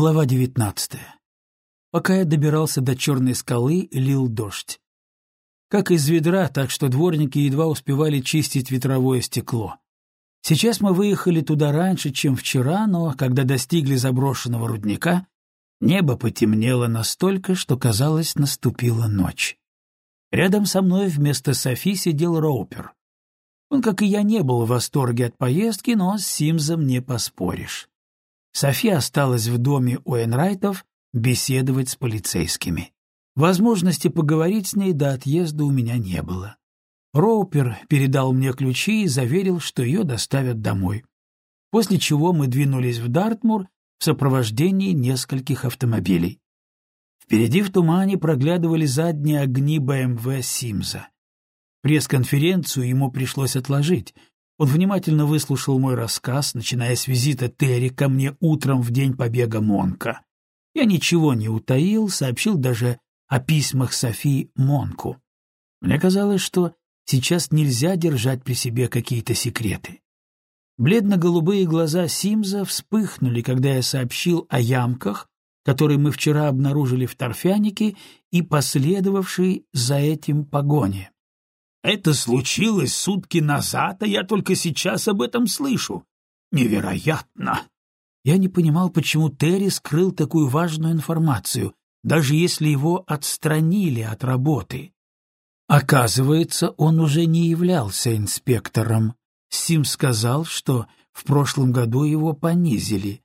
Глава девятнадцатая. Пока я добирался до черной скалы, лил дождь. Как из ведра, так что дворники едва успевали чистить ветровое стекло. Сейчас мы выехали туда раньше, чем вчера, но когда достигли заброшенного рудника, небо потемнело настолько, что, казалось, наступила ночь. Рядом со мной вместо Софи сидел Роупер. Он, как и я, не был в восторге от поездки, но с Симзом не поспоришь. София осталась в доме у Энрайтов беседовать с полицейскими. Возможности поговорить с ней до отъезда у меня не было. Роупер передал мне ключи и заверил, что ее доставят домой. После чего мы двинулись в Дартмур в сопровождении нескольких автомобилей. Впереди в тумане проглядывали задние огни БМВ Симза. Пресс-конференцию ему пришлось отложить — он внимательно выслушал мой рассказ, начиная с визита Терри ко мне утром в день побега Монка. Я ничего не утаил, сообщил даже о письмах Софии Монку. Мне казалось, что сейчас нельзя держать при себе какие-то секреты. Бледно-голубые глаза Симза вспыхнули, когда я сообщил о ямках, которые мы вчера обнаружили в торфянике и последовавшей за этим погоне. Это случилось сутки назад, а я только сейчас об этом слышу. Невероятно! Я не понимал, почему Терри скрыл такую важную информацию, даже если его отстранили от работы. Оказывается, он уже не являлся инспектором. Сим сказал, что в прошлом году его понизили.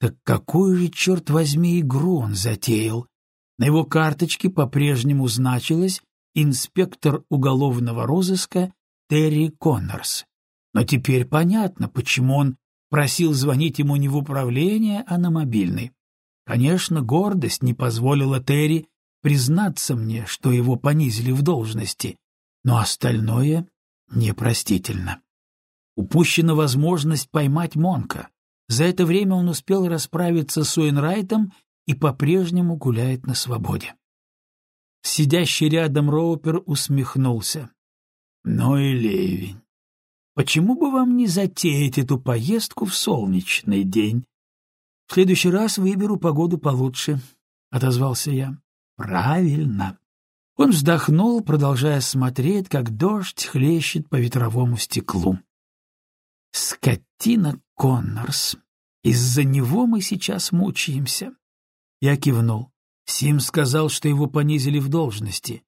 Так какую же, черт возьми, игру он затеял? На его карточке по-прежнему значилось инспектор уголовного розыска Терри Коннорс. Но теперь понятно, почему он просил звонить ему не в управление, а на мобильный. Конечно, гордость не позволила Терри признаться мне, что его понизили в должности, но остальное непростительно. Упущена возможность поймать Монка. За это время он успел расправиться с Уэнрайтом и по-прежнему гуляет на свободе. Сидящий рядом Роупер усмехнулся. «Ну и ливень. Почему бы вам не затеять эту поездку в солнечный день? В следующий раз выберу погоду получше», — отозвался я. «Правильно». Он вздохнул, продолжая смотреть, как дождь хлещет по ветровому стеклу. «Скотина Коннорс. Из-за него мы сейчас мучаемся». Я кивнул. Сим сказал, что его понизили в должности.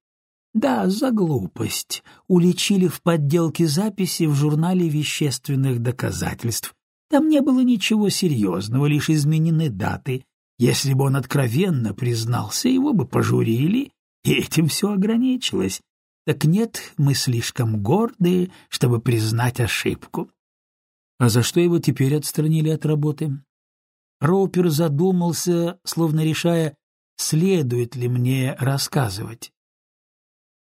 Да, за глупость. Уличили в подделке записи в журнале вещественных доказательств. Там не было ничего серьезного, лишь изменены даты. Если бы он откровенно признался, его бы пожурили, и этим все ограничилось. Так нет, мы слишком гордые, чтобы признать ошибку. А за что его теперь отстранили от работы? Роупер задумался, словно решая, следует ли мне рассказывать.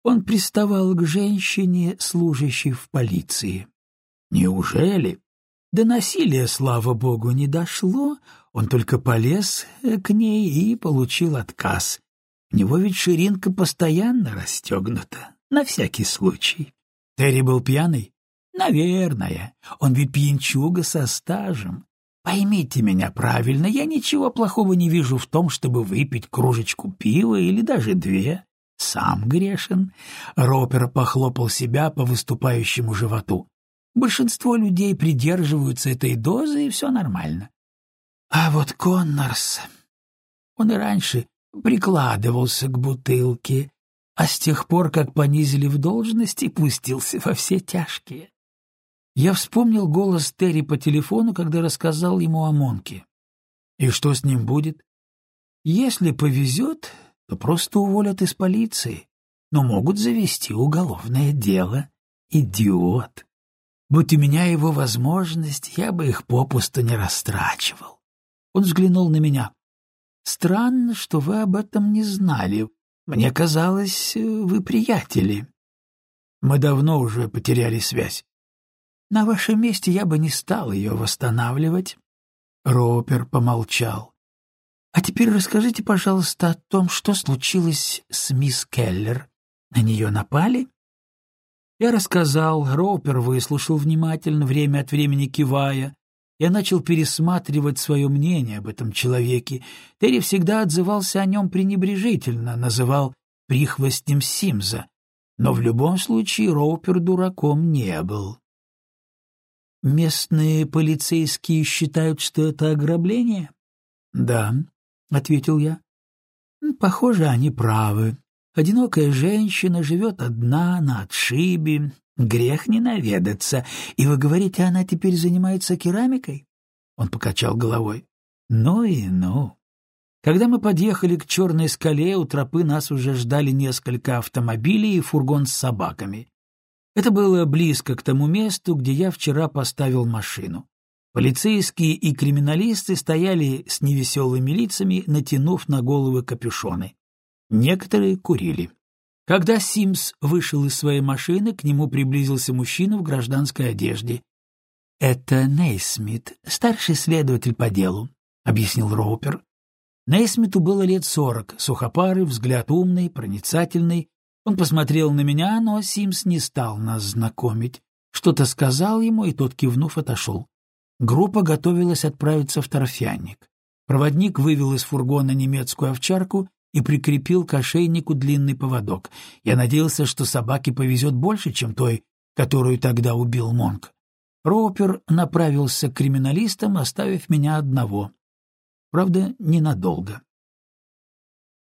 Он приставал к женщине, служащей в полиции. Неужели? До насилия, слава богу, не дошло, он только полез к ней и получил отказ. У него ведь ширинка постоянно расстегнута, на всякий случай. Терри был пьяный? Наверное, он ведь пьянчуга со стажем. Поймите меня правильно, я ничего плохого не вижу в том, чтобы выпить кружечку пива или даже две. Сам грешен. Ропер похлопал себя по выступающему животу. Большинство людей придерживаются этой дозы, и все нормально. А вот Коннорс... Он и раньше прикладывался к бутылке, а с тех пор, как понизили в должности, пустился во все тяжкие. Я вспомнил голос Терри по телефону, когда рассказал ему о Монке. И что с ним будет? Если повезет, то просто уволят из полиции, но могут завести уголовное дело. Идиот! Будь у меня его возможность, я бы их попусту не растрачивал. Он взглянул на меня. Странно, что вы об этом не знали. Мне казалось, вы приятели. Мы давно уже потеряли связь. На вашем месте я бы не стал ее восстанавливать. Ропер помолчал. А теперь расскажите, пожалуйста, о том, что случилось с мисс Келлер. На нее напали? Я рассказал, Ропер выслушал внимательно, время от времени кивая. я начал пересматривать свое мнение об этом человеке. Терри всегда отзывался о нем пренебрежительно, называл прихвостнем Симза, но в любом случае Роупер дураком не был. «Местные полицейские считают, что это ограбление?» «Да», — ответил я. «Похоже, они правы. Одинокая женщина живет одна на отшибе, грех не наведаться. И вы говорите, она теперь занимается керамикой?» Он покачал головой. «Ну и ну». Когда мы подъехали к черной скале, у тропы нас уже ждали несколько автомобилей и фургон с собаками. Это было близко к тому месту, где я вчера поставил машину. Полицейские и криминалисты стояли с невеселыми лицами, натянув на головы капюшоны. Некоторые курили. Когда Симс вышел из своей машины, к нему приблизился мужчина в гражданской одежде. — Это Нейсмит, старший следователь по делу, — объяснил Роупер. Нейсмиту было лет сорок, сухопарый, взгляд умный, проницательный. Он посмотрел на меня, но Симс не стал нас знакомить. Что-то сказал ему, и тот, кивнув, отошел. Группа готовилась отправиться в торфяник. Проводник вывел из фургона немецкую овчарку и прикрепил к ошейнику длинный поводок. Я надеялся, что собаке повезет больше, чем той, которую тогда убил Монк. Роупер направился к криминалистам, оставив меня одного. Правда, ненадолго.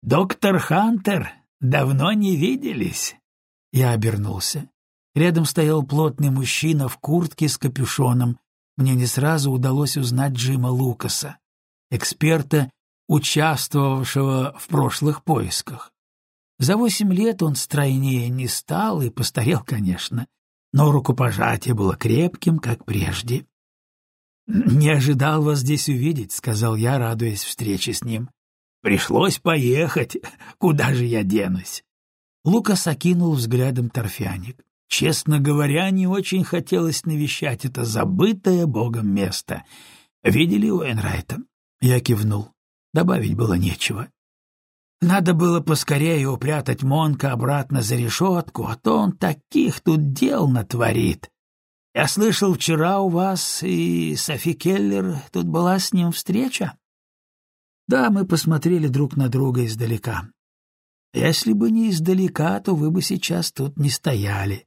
«Доктор Хантер, давно не виделись?» Я обернулся. Рядом стоял плотный мужчина в куртке с капюшоном. Мне не сразу удалось узнать Джима Лукаса, эксперта, участвовавшего в прошлых поисках. За восемь лет он стройнее не стал и постарел, конечно, но рукопожатие было крепким, как прежде. «Не ожидал вас здесь увидеть», — сказал я, радуясь встрече с ним. «Пришлось поехать. Куда же я денусь?» Лукас окинул взглядом торфяник. Честно говоря, не очень хотелось навещать это забытое богом место. Видели Уэнрайта? Я кивнул. Добавить было нечего. Надо было поскорее упрятать Монка обратно за решетку, а то он таких тут дел натворит. Я слышал, вчера у вас и Софи Келлер, тут была с ним встреча? Да, мы посмотрели друг на друга издалека. Если бы не издалека, то вы бы сейчас тут не стояли.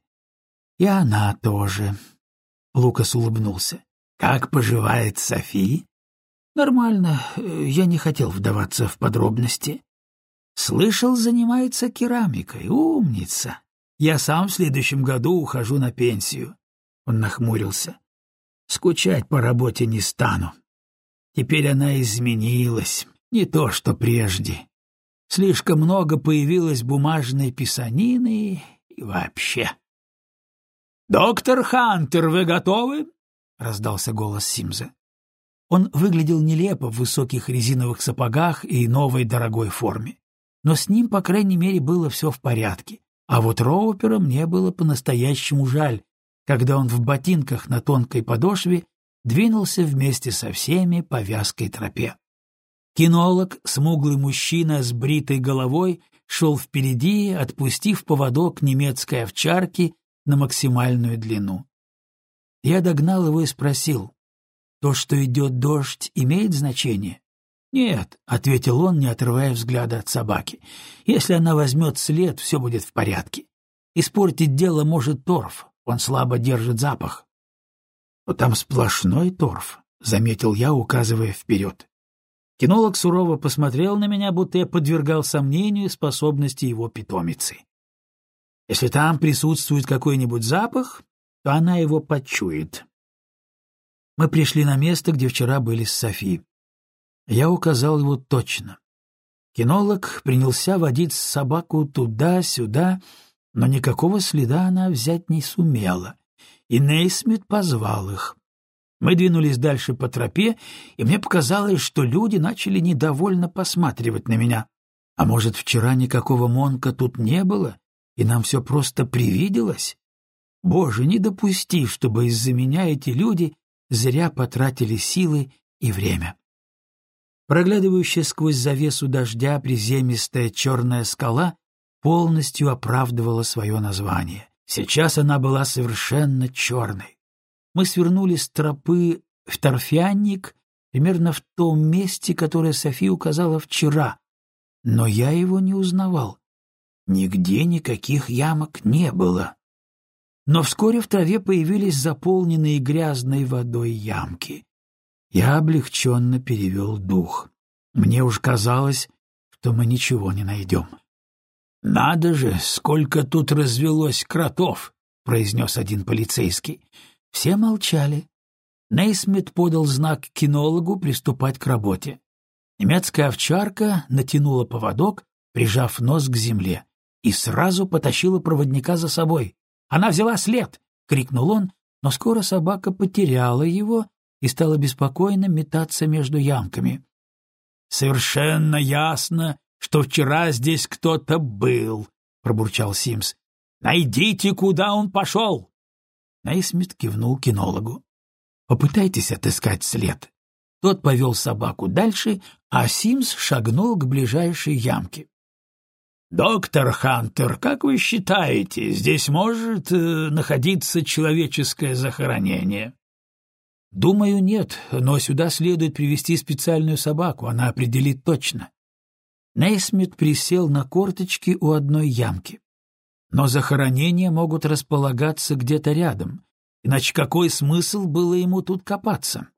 И она тоже. Лукас улыбнулся. Как поживает Софи? Нормально. Я не хотел вдаваться в подробности. Слышал, занимается керамикой. Умница. Я сам в следующем году ухожу на пенсию. Он нахмурился. Скучать по работе не стану. Теперь она изменилась, не то что прежде. Слишком много появилось бумажной писанины и вообще. «Доктор Хантер, вы готовы?» — раздался голос Симза. Он выглядел нелепо в высоких резиновых сапогах и новой дорогой форме. Но с ним, по крайней мере, было все в порядке. А вот Роупера мне было по-настоящему жаль, когда он в ботинках на тонкой подошве двинулся вместе со всеми по вязкой тропе. Кинолог, смуглый мужчина с бритой головой, шел впереди, отпустив поводок немецкой овчарки на максимальную длину. Я догнал его и спросил, «То, что идет дождь, имеет значение?» «Нет», — ответил он, не отрывая взгляда от собаки. «Если она возьмет след, все будет в порядке. Испортить дело может торф, он слабо держит запах. — Но там сплошной торф, — заметил я, указывая вперед. Кинолог сурово посмотрел на меня, будто я подвергал сомнению способности его питомицы. Если там присутствует какой-нибудь запах, то она его почует. Мы пришли на место, где вчера были с Софи. Я указал его точно. Кинолог принялся водить собаку туда-сюда, но никакого следа она взять не сумела, и Нейсмит позвал их. Мы двинулись дальше по тропе, и мне показалось, что люди начали недовольно посматривать на меня. А может, вчера никакого Монка тут не было, и нам все просто привиделось? Боже, не допусти, чтобы из-за меня эти люди зря потратили силы и время. Проглядывающая сквозь завесу дождя приземистая черная скала полностью оправдывала свое название. Сейчас она была совершенно черной. Мы свернули с тропы в торфянник, примерно в том месте, которое София указала вчера, но я его не узнавал. Нигде никаких ямок не было. Но вскоре в траве появились заполненные грязной водой ямки. Я облегченно перевел дух. Мне уж казалось, что мы ничего не найдем. «Надо же, сколько тут развелось кротов!» — произнес один полицейский. Все молчали. Нейсмит подал знак кинологу приступать к работе. Немецкая овчарка натянула поводок, прижав нос к земле, и сразу потащила проводника за собой. «Она взяла след!» — крикнул он, но скоро собака потеряла его и стала беспокойно метаться между ямками. «Совершенно ясно, что вчера здесь кто-то был», — пробурчал Симс. «Найдите, куда он пошел!» Нейсмит кивнул кинологу. «Попытайтесь отыскать след». Тот повел собаку дальше, а Симс шагнул к ближайшей ямке. «Доктор Хантер, как вы считаете, здесь может э, находиться человеческое захоронение?» «Думаю, нет, но сюда следует привести специальную собаку, она определит точно». Нейсмит присел на корточки у одной ямки. Но захоронения могут располагаться где-то рядом, иначе какой смысл было ему тут копаться?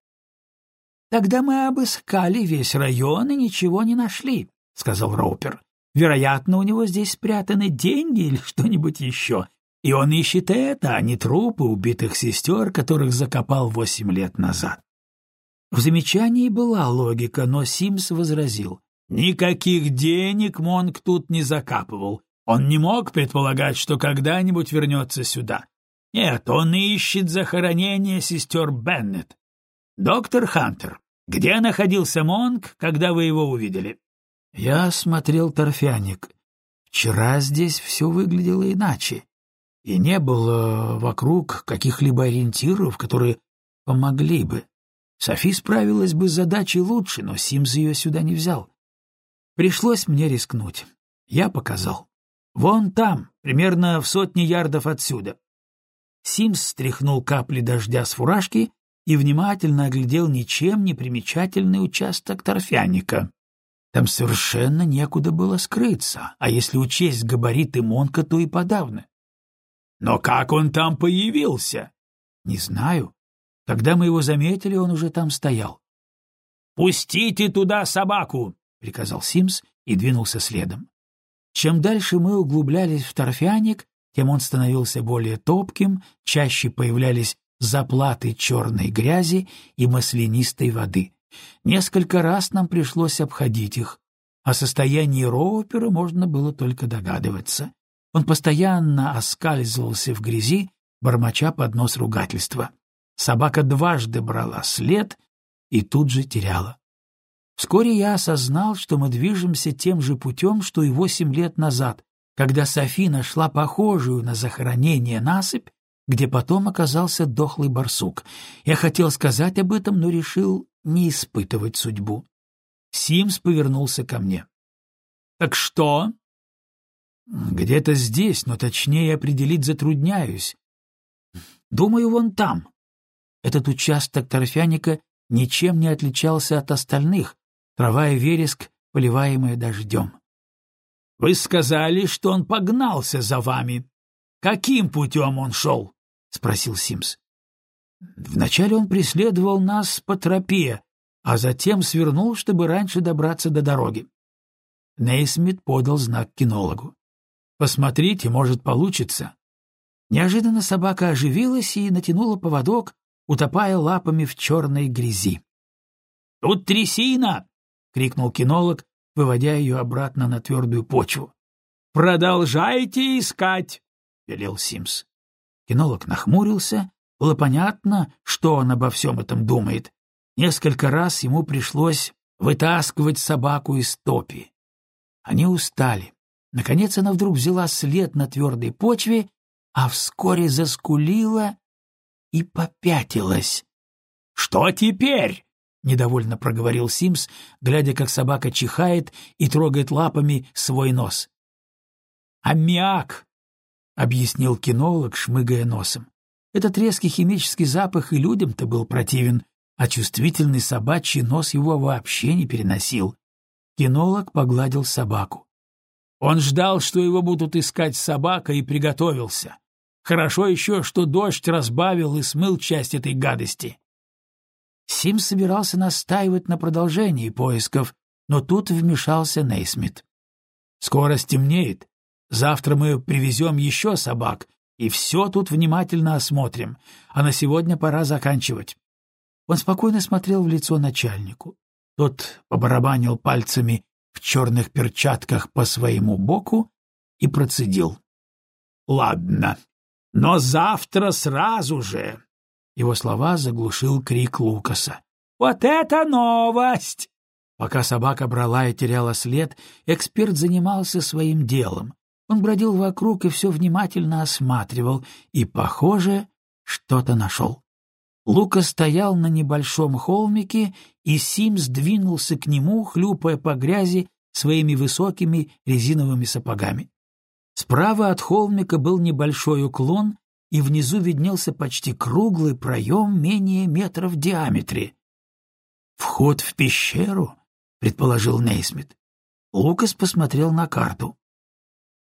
«Тогда мы обыскали весь район и ничего не нашли», — сказал Роупер. «Вероятно, у него здесь спрятаны деньги или что-нибудь еще, и он ищет это, а не трупы убитых сестер, которых закопал восемь лет назад». В замечании была логика, но Симс возразил. «Никаких денег Монк тут не закапывал. Он не мог предполагать, что когда-нибудь вернется сюда. Нет, он ищет захоронение сестер Беннет. Доктор Хантер, где находился Монк, когда вы его увидели? Я смотрел торфяник. Вчера здесь все выглядело иначе, и не было вокруг каких-либо ориентиров, которые помогли бы. Софи справилась бы с задачей лучше, но Симс ее сюда не взял. Пришлось мне рискнуть. Я показал. Вон там, примерно в сотне ярдов отсюда. Симс стряхнул капли дождя с фуражки и внимательно оглядел ничем не примечательный участок торфяника. Там совершенно некуда было скрыться, а если учесть габариты Монка, то и подавно. «Но как он там появился?» «Не знаю. Когда мы его заметили, он уже там стоял». «Пустите туда собаку!» — приказал Симс и двинулся следом. Чем дальше мы углублялись в торфяник, тем он становился более топким, чаще появлялись заплаты черной грязи и маслянистой воды. Несколько раз нам пришлось обходить их. О состоянии Роупера можно было только догадываться. Он постоянно оскальзывался в грязи, бормоча под нос ругательства. Собака дважды брала след и тут же теряла. Вскоре я осознал, что мы движемся тем же путем, что и восемь лет назад, когда Софи нашла похожую на захоронение насыпь где потом оказался дохлый барсук. Я хотел сказать об этом, но решил не испытывать судьбу. Симс повернулся ко мне. — Так что? — Где-то здесь, но точнее определить затрудняюсь. — Думаю, вон там. Этот участок торфяника ничем не отличался от остальных, трава и вереск, поливаемые дождем. — Вы сказали, что он погнался за вами. Каким путем он шел? — спросил Симс. Вначале он преследовал нас по тропе, а затем свернул, чтобы раньше добраться до дороги. Нейсмит подал знак кинологу. «Посмотрите, может, получится». Неожиданно собака оживилась и натянула поводок, утопая лапами в черной грязи. «Тут трясина!» — крикнул кинолог, выводя ее обратно на твердую почву. «Продолжайте искать!» — велел Симс. Кинолог нахмурился. Было понятно, что он обо всем этом думает. Несколько раз ему пришлось вытаскивать собаку из топи. Они устали. Наконец она вдруг взяла след на твердой почве, а вскоре заскулила и попятилась. «Что теперь?» — недовольно проговорил Симс, глядя, как собака чихает и трогает лапами свой нос. «Аммиак!» объяснил кинолог, шмыгая носом. Этот резкий химический запах и людям-то был противен, а чувствительный собачий нос его вообще не переносил. Кинолог погладил собаку. Он ждал, что его будут искать собака, и приготовился. Хорошо еще, что дождь разбавил и смыл часть этой гадости. Сим собирался настаивать на продолжении поисков, но тут вмешался Нейсмит. «Скоро стемнеет. Завтра мы привезем еще собак, и все тут внимательно осмотрим, а на сегодня пора заканчивать». Он спокойно смотрел в лицо начальнику. Тот побарабанил пальцами в черных перчатках по своему боку и процедил. — Ладно, но завтра сразу же... Его слова заглушил крик Лукаса. — Вот это новость! Пока собака брала и теряла след, эксперт занимался своим делом. Он бродил вокруг и все внимательно осматривал, и, похоже, что-то нашел. Лука стоял на небольшом холмике, и Сим сдвинулся к нему, хлюпая по грязи своими высокими резиновыми сапогами. Справа от холмика был небольшой уклон, и внизу виднелся почти круглый проем менее метра в диаметре. «Вход в пещеру?» — предположил Нейсмит. Лукас посмотрел на карту.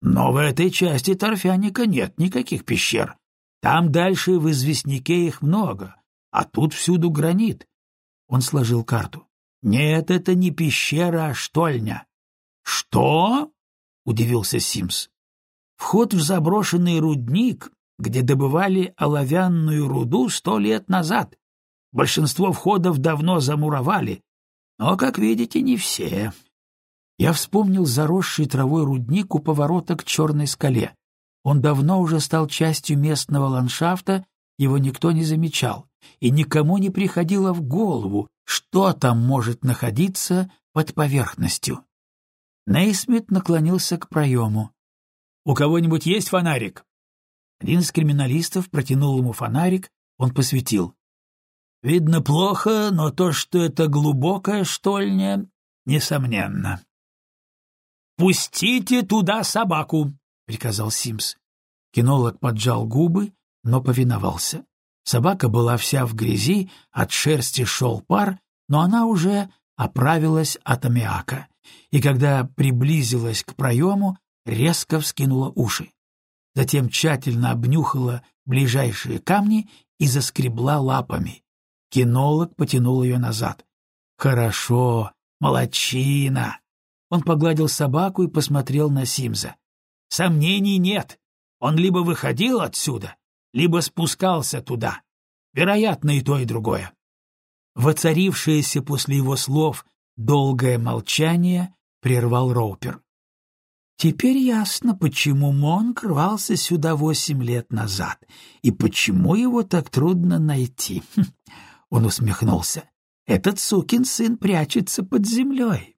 «Но в этой части торфяника нет никаких пещер. Там дальше в известняке их много, а тут всюду гранит. Он сложил карту. Нет, это не пещера, а штольня. Что? удивился Симс. Вход в заброшенный рудник, где добывали оловянную руду сто лет назад. Большинство входов давно замуровали, но, как видите, не все. Я вспомнил заросший травой рудник у поворота к черной скале. Он давно уже стал частью местного ландшафта, его никто не замечал и никому не приходило в голову, что там может находиться под поверхностью. Нейсмит наклонился к проему. «У кого-нибудь есть фонарик?» Один из криминалистов протянул ему фонарик, он посветил. «Видно плохо, но то, что это глубокая штольня, несомненно». «Пустите туда собаку!» — приказал Симс. Кинолог поджал губы, но повиновался. Собака была вся в грязи, от шерсти шел пар, но она уже оправилась от аммиака, и когда приблизилась к проему, резко вскинула уши. Затем тщательно обнюхала ближайшие камни и заскребла лапами. Кинолог потянул ее назад. «Хорошо, молодчина!» Он погладил собаку и посмотрел на Симза. «Сомнений нет. Он либо выходил отсюда, либо спускался туда. Вероятно, и то, и другое. Воцарившееся после его слов долгое молчание прервал Роупер. Теперь ясно, почему Монк рвался сюда восемь лет назад, и почему его так трудно найти. Он усмехнулся. Этот сукин сын прячется под землей.